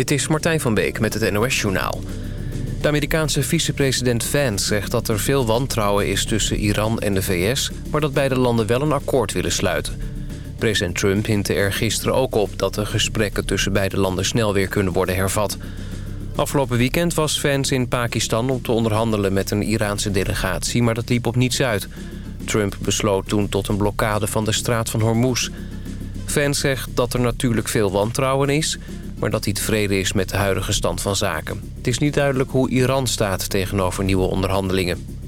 Dit is Martijn van Beek met het NOS-journaal. De Amerikaanse vicepresident Vance zegt dat er veel wantrouwen is tussen Iran en de VS... maar dat beide landen wel een akkoord willen sluiten. President Trump hintte er gisteren ook op dat de gesprekken tussen beide landen snel weer kunnen worden hervat. Afgelopen weekend was Vance in Pakistan om te onderhandelen met een Iraanse delegatie... maar dat liep op niets uit. Trump besloot toen tot een blokkade van de straat van Hormuz... Vance zegt dat er natuurlijk veel wantrouwen is maar dat hij tevreden is met de huidige stand van zaken. Het is niet duidelijk hoe Iran staat tegenover nieuwe onderhandelingen.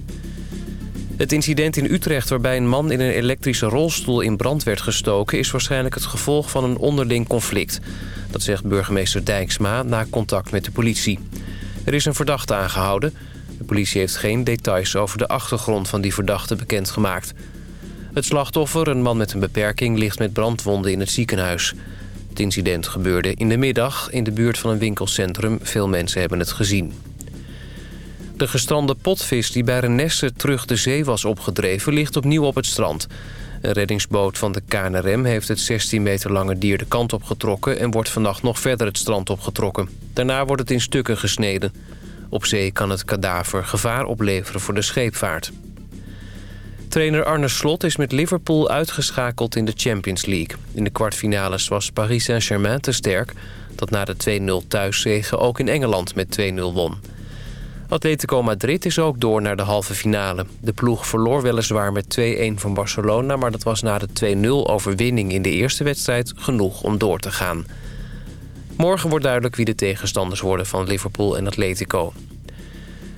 Het incident in Utrecht waarbij een man in een elektrische rolstoel in brand werd gestoken... is waarschijnlijk het gevolg van een onderling conflict. Dat zegt burgemeester Dijksma na contact met de politie. Er is een verdachte aangehouden. De politie heeft geen details over de achtergrond van die verdachte bekendgemaakt. Het slachtoffer, een man met een beperking, ligt met brandwonden in het ziekenhuis. Het incident gebeurde in de middag in de buurt van een winkelcentrum. Veel mensen hebben het gezien. De gestrande potvis die bij Renesse terug de zee was opgedreven... ligt opnieuw op het strand. Een reddingsboot van de KNRM heeft het 16 meter lange dier de kant opgetrokken... en wordt vannacht nog verder het strand opgetrokken. Daarna wordt het in stukken gesneden. Op zee kan het kadaver gevaar opleveren voor de scheepvaart. Trainer Arne Slot is met Liverpool uitgeschakeld in de Champions League. In de kwartfinales was Paris Saint-Germain te sterk... dat na de 2-0 thuiszegen ook in Engeland met 2-0 won. Atletico Madrid is ook door naar de halve finale. De ploeg verloor weliswaar met 2-1 van Barcelona... maar dat was na de 2-0 overwinning in de eerste wedstrijd genoeg om door te gaan. Morgen wordt duidelijk wie de tegenstanders worden van Liverpool en Atletico.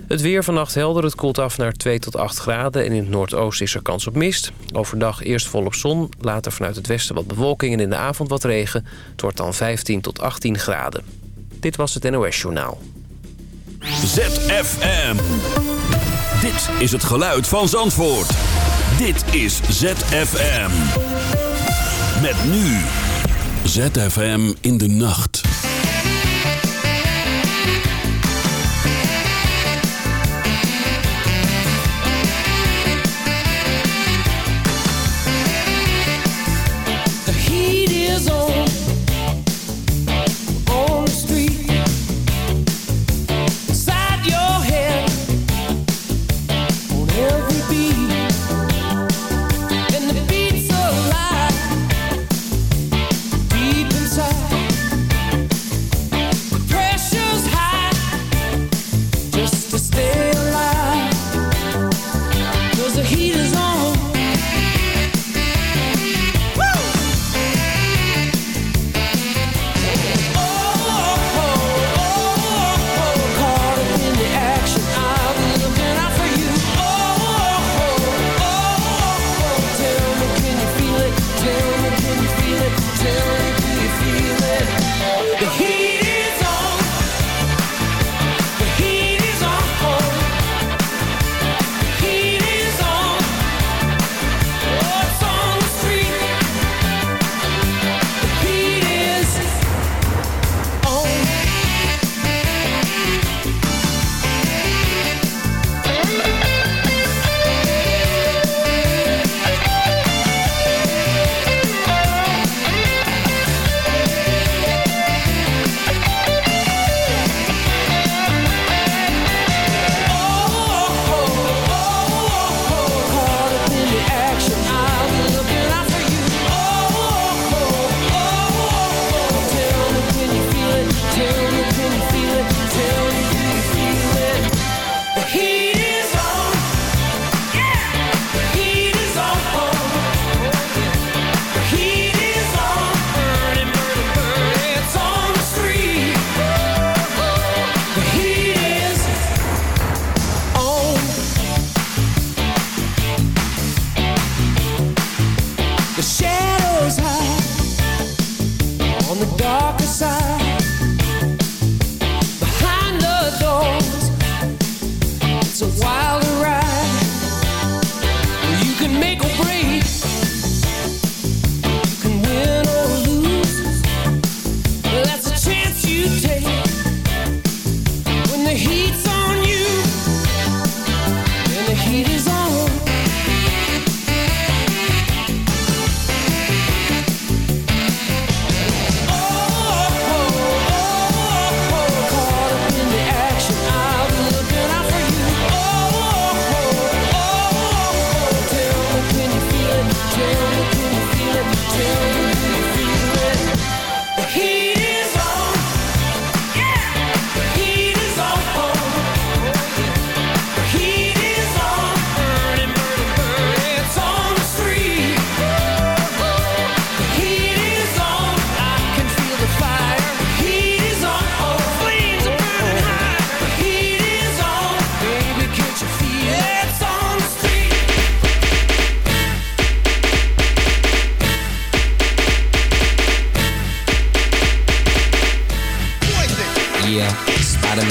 Het weer vannacht helder, het koelt af naar 2 tot 8 graden... en in het noordoosten is er kans op mist. Overdag eerst volop zon, later vanuit het westen wat bewolking... en in de avond wat regen. Het wordt dan 15 tot 18 graden. Dit was het NOS Journaal. ZFM. Dit is het geluid van Zandvoort. Dit is ZFM. Met nu. ZFM in de nacht.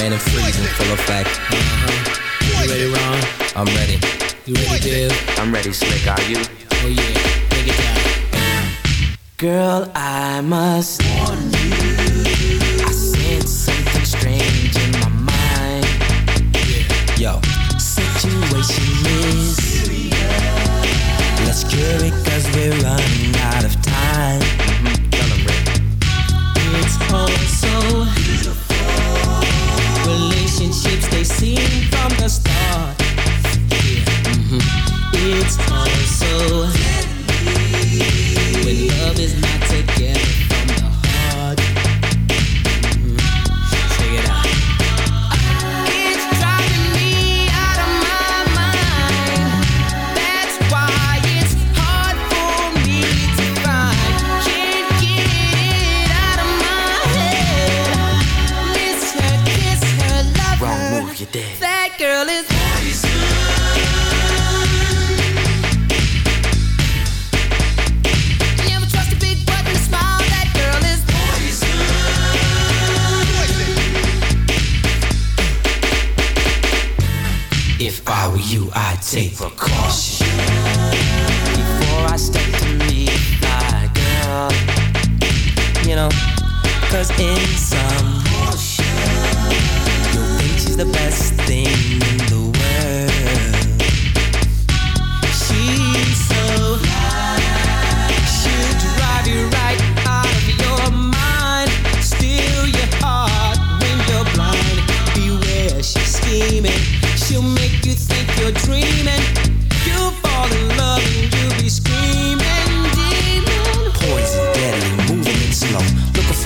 man and freezing, full effect. Uh-huh. You ready, Ron? I'm ready. You ready, I'm ready, Slick. Are you? Oh yeah, it down. Girl, I must warn you. I sense something strange in my mind. Yeah. Yo, situation is. Let's cure it cause we're running The superstar.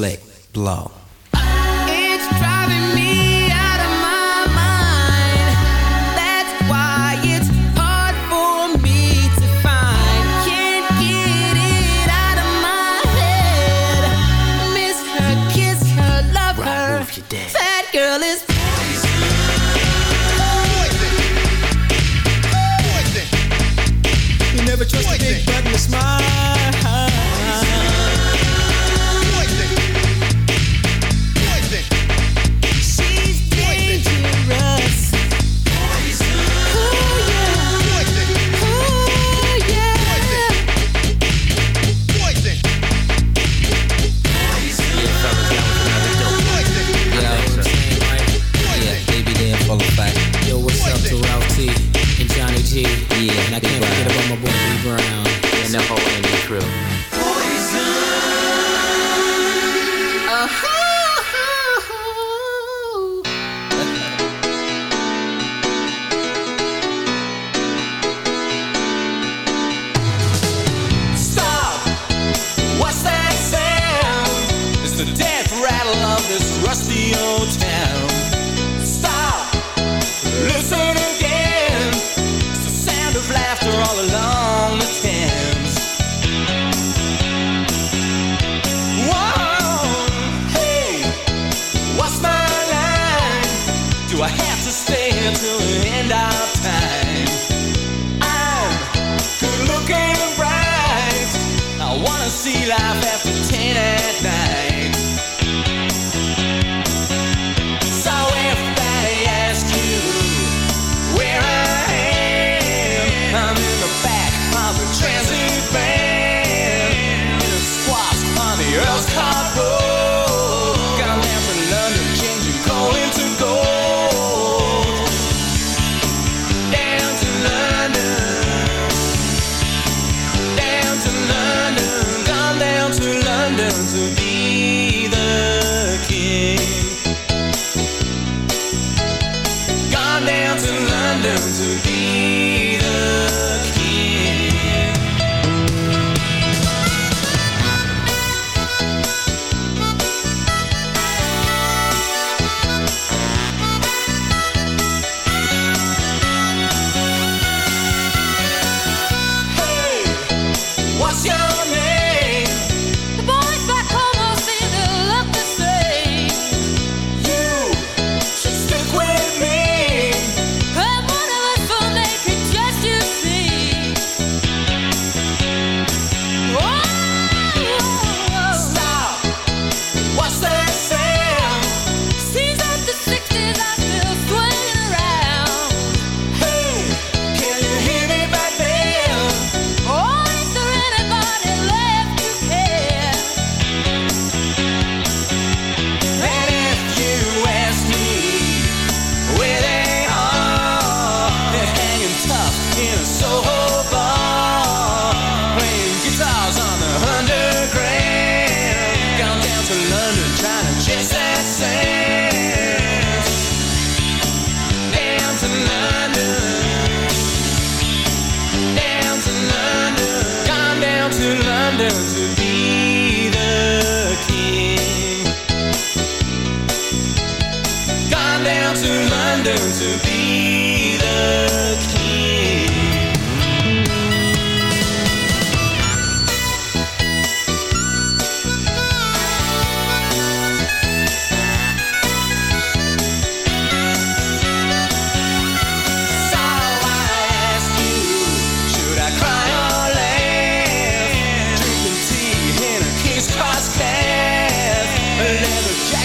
reflect.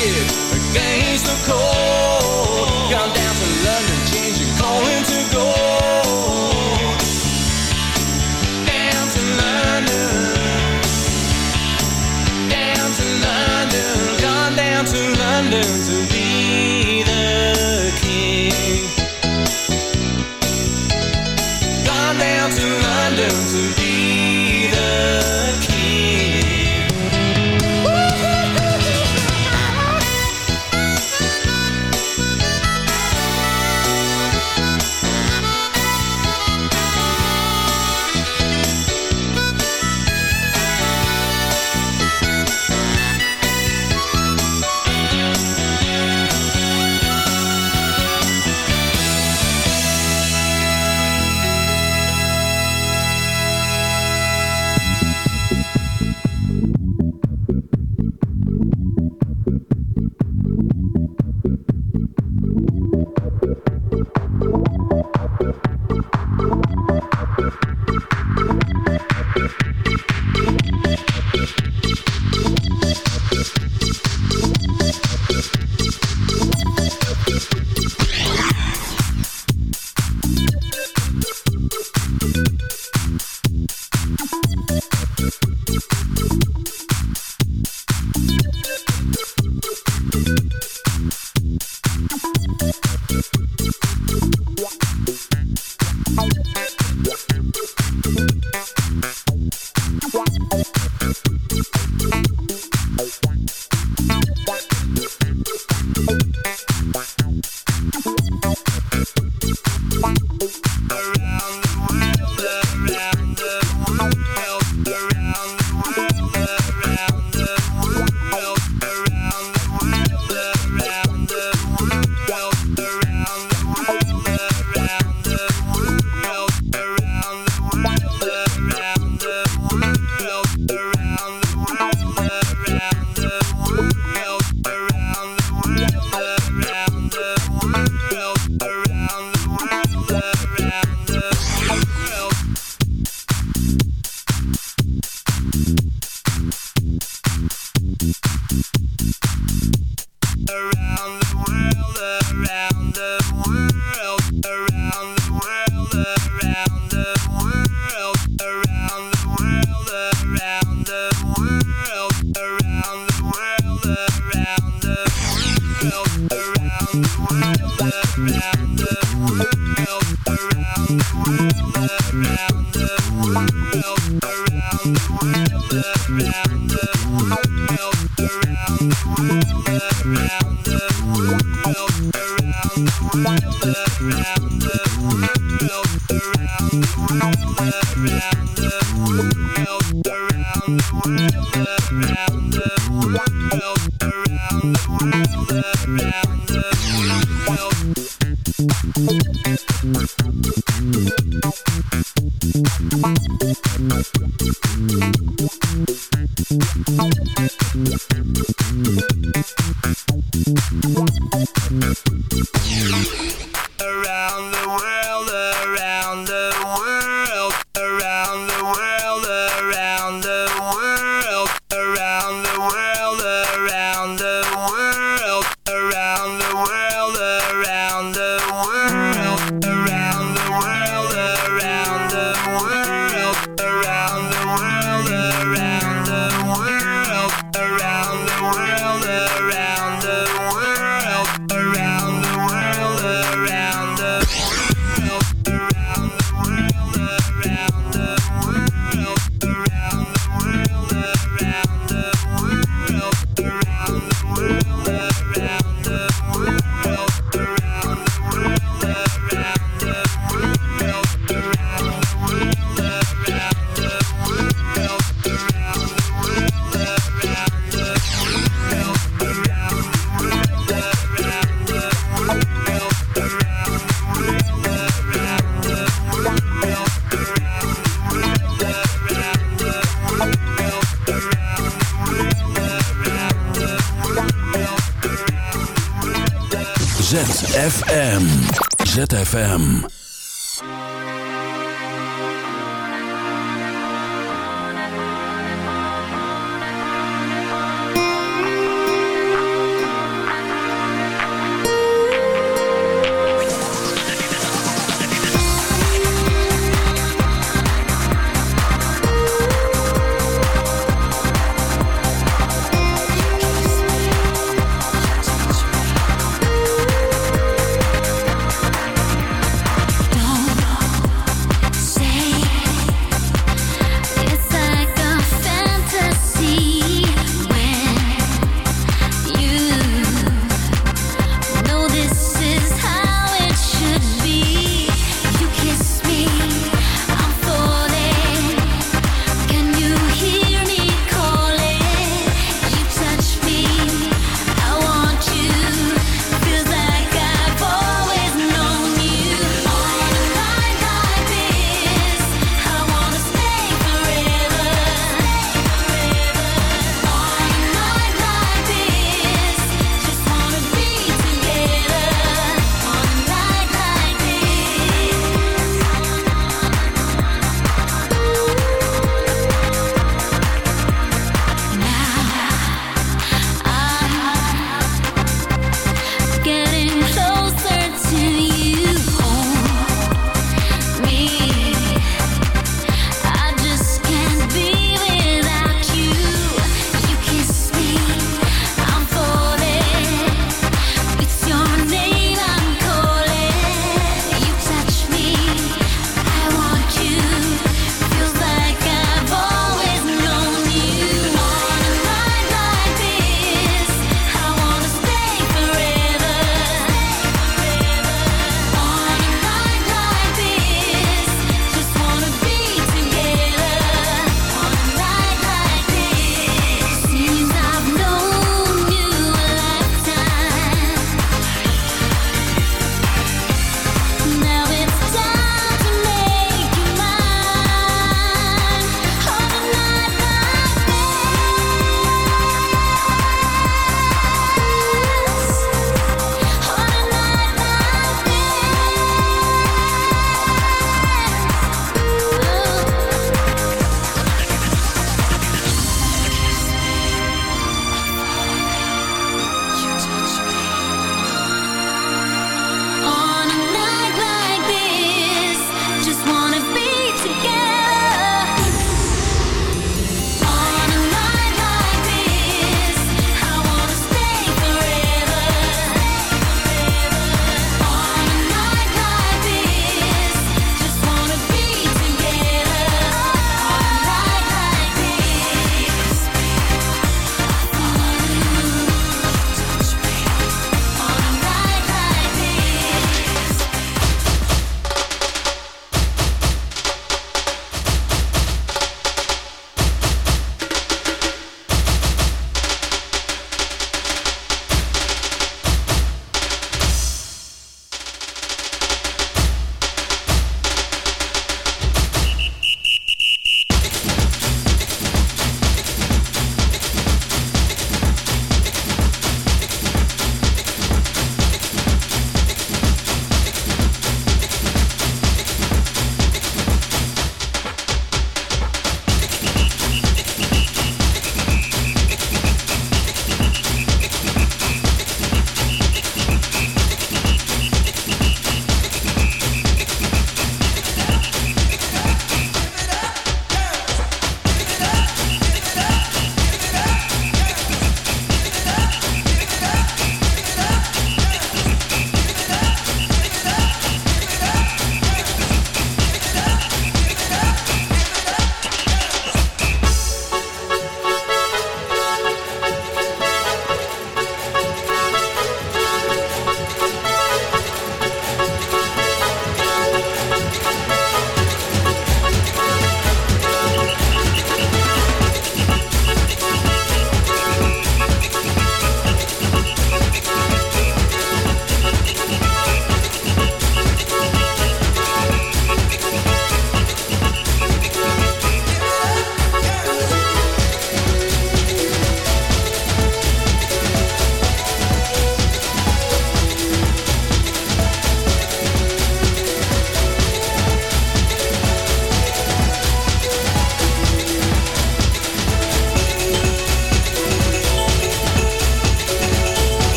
Against the cold. The world, ZFM.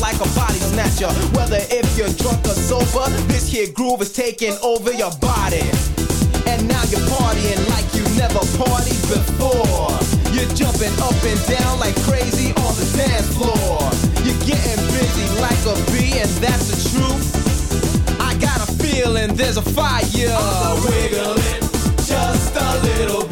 like a body snatcher. Whether if you're drunk or sober, this here groove is taking over your body. And now you're partying like you never partied before. You're jumping up and down like crazy on the dance floor. You're getting busy like a bee, and that's the truth. I got a feeling there's a fire. I'm wiggling just a little bit.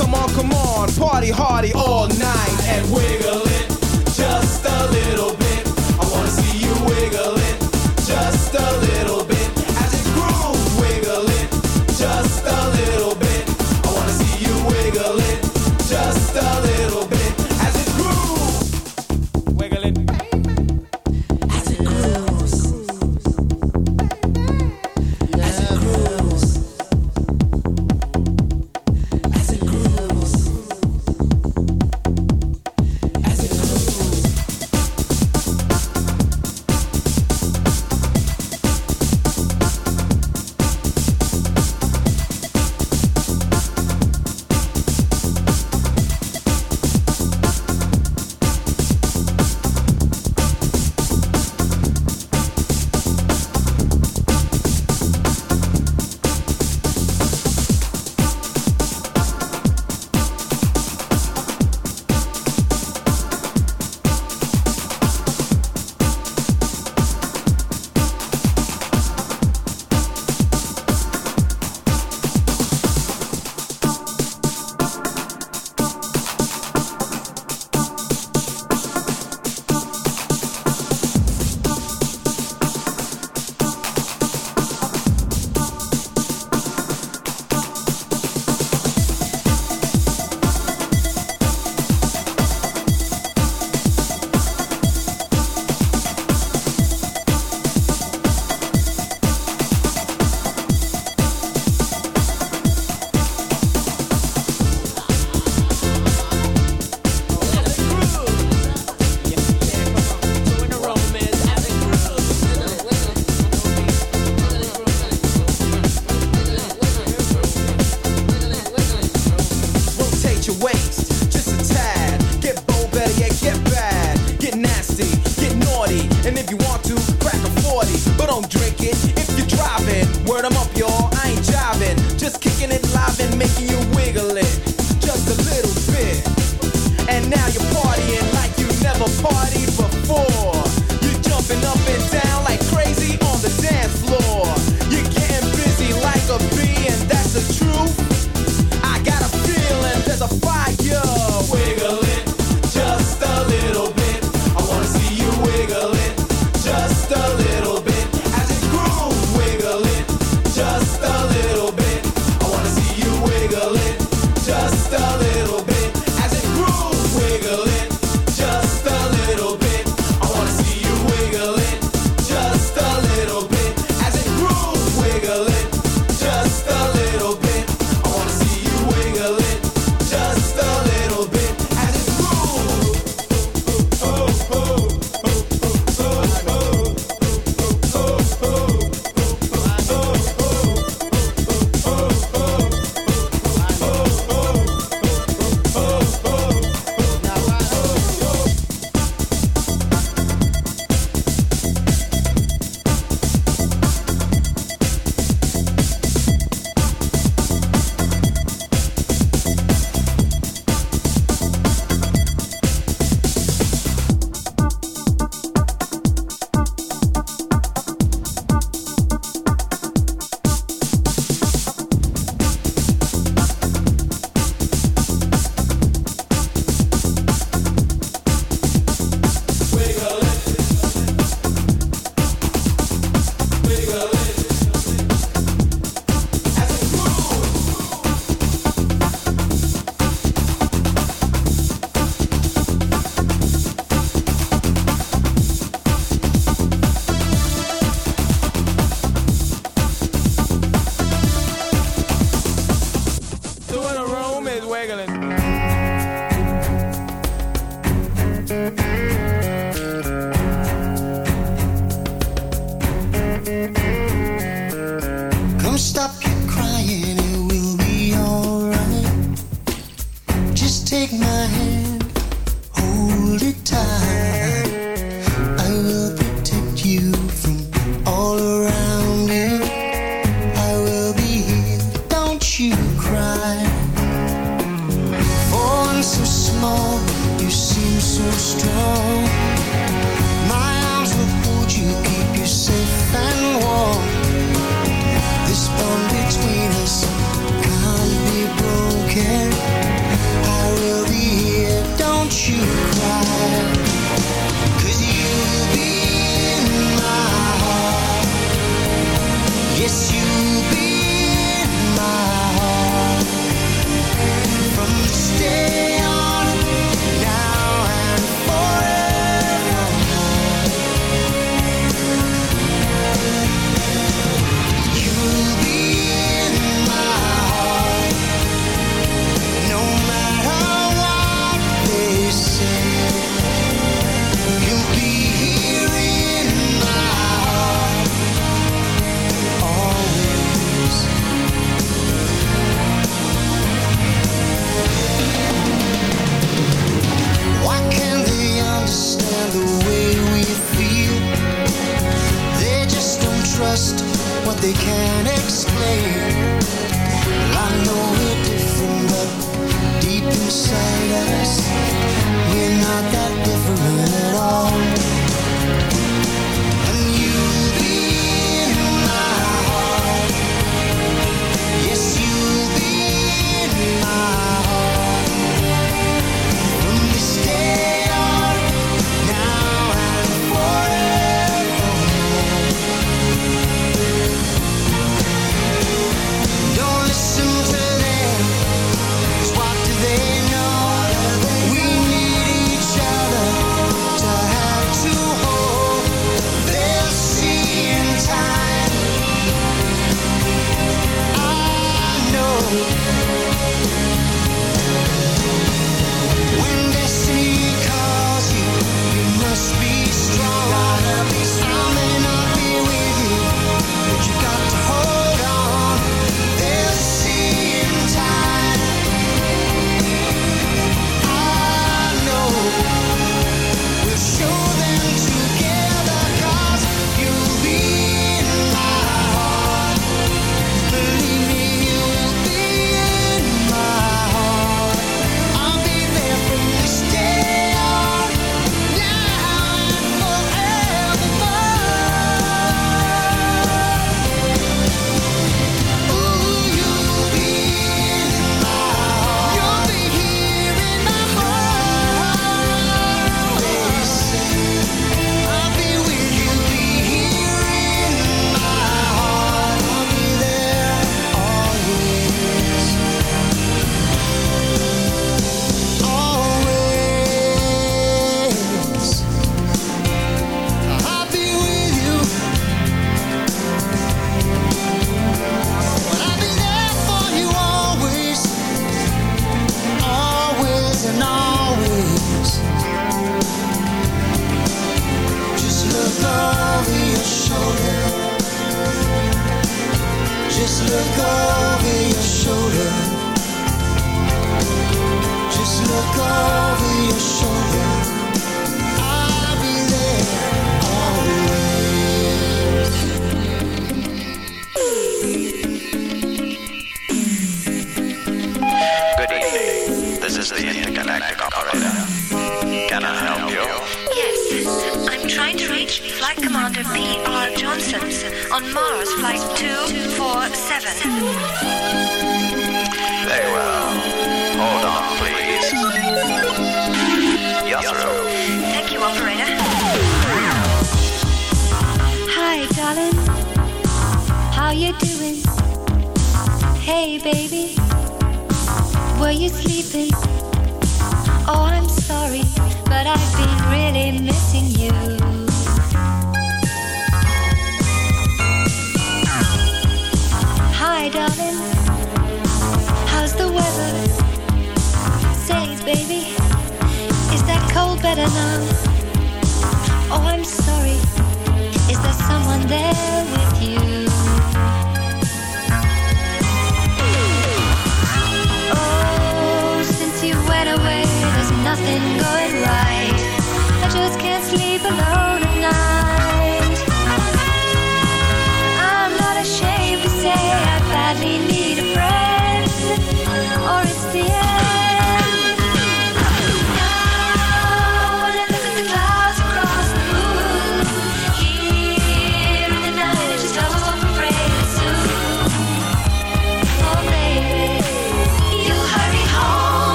Come on, come on, party hardy all night. And we're